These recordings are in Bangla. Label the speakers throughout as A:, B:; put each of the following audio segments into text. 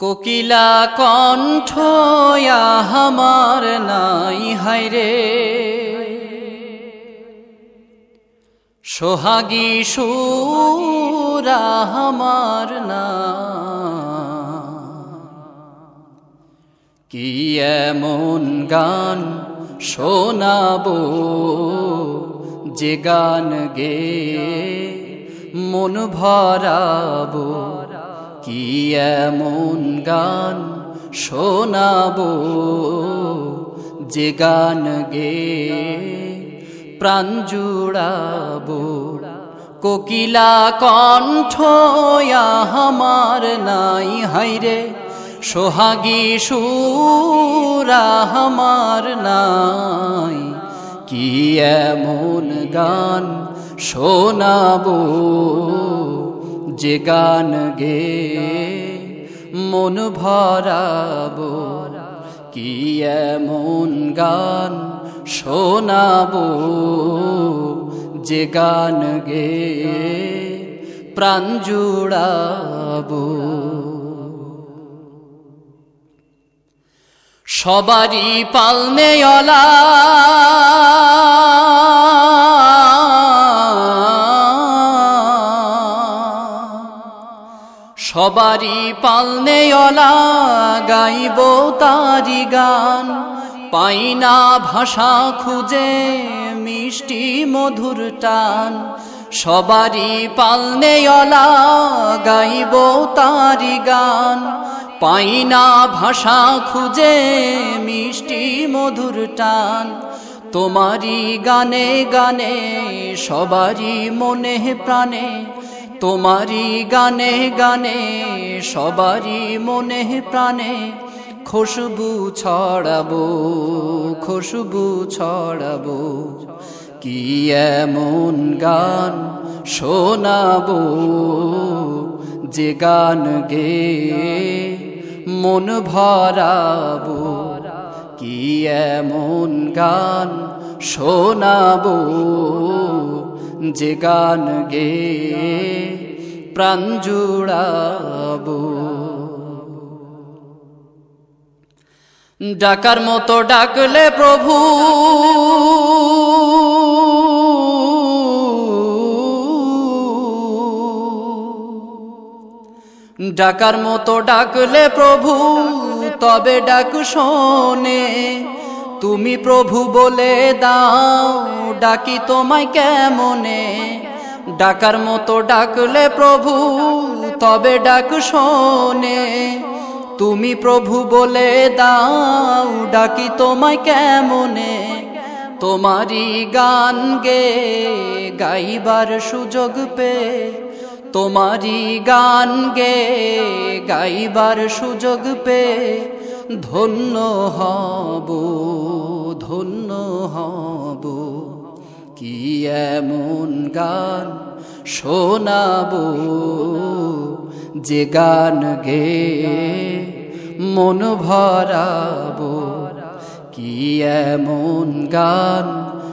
A: কোকিলা কণ্ঠ আমার নাই হাইরে সোহাগী সুরা আমার না কি এমন গান শোনাবো যে গান গে মন ভরাবো? কি এমন গান শোনাবো? যে গান গে প্রাণ জুড়াবো। কোকিলা কণ্ঠ আমার নাই হাইরে সোহাগী সুরা আমার নাই। কি এমন গান শোনাবো? যে গান গে, মন ভরাবো, কি এমন গান শোনাবো? যে গান গে, প্রাণ জুড়াবো। সবারই পালনেওয়ালা সবারই পালনেওয়ালা গাইব তারি গান। পাই না ভাষা খুঁজে মিষ্টি মধুর টান। সবারই পালনেওয়ালা গাইব তারি গান। পাই না ভাষা খুঁজে মিষ্টি মধুর টান। তোমারই গানে গানে সবারই মনে প্রাণে তোমারই গানে গানে, সবারই মনে প্রাণে খুশবু ছড়াবো খুশবু ছড়াবো। কি এমন গান শোনাবো, যে গান গে মন ভরাবো? কি এমন গান শোনাবো? যে গান গে, প্রাণ জুড়াবো। ডাকার মতো ডাকলে প্রভু, ডাকার মতো ডাকলে প্রভু, তবে ডাক শোনে। তুমি প্রভু বলে দাও, ডাকি তোমায় কেমনে? ডাকার মতো ডাকলে প্রভু, তবে ডাক শোনে। তুমি প্রভু বলে দাও, ডাকি তোমায় কেমনে? তোমারই গান গে, গাইবার সুযোগ পে। তোমারই গান গে, গাইবার সুযোগ পে। ধন্য হব ধন্য হব। কি এমন গান শোনাব যে গান গে মন ভরাবো? কি এমন গান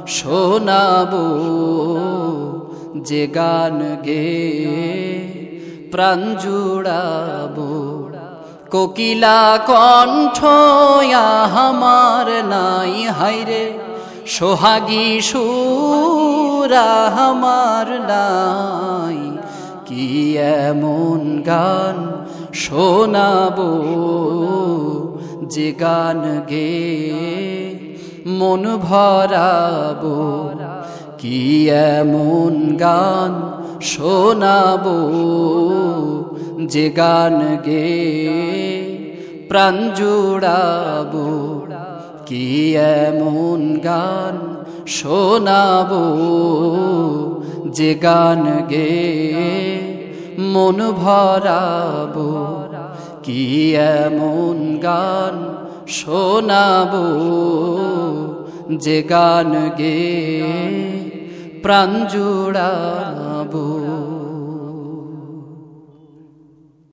A: শোনাবো যে গান গে প্রাণ জুড়াবো? কোকিলা কণ্ঠ আমার নাই হাইরে সোহাগী সুরা আমার নাই। কি এমন গান শোনাবো যে গান গে? মন ভরাবো। কি এমন গান শোনাবো যে গান গে, প্রাণ জুড়াবো কি এমন গান শোনাবো? যে গান গে, মন ভরাবো, কি এমন গান শোনাবো? যে গান গে, প্রাণ জুড়াবো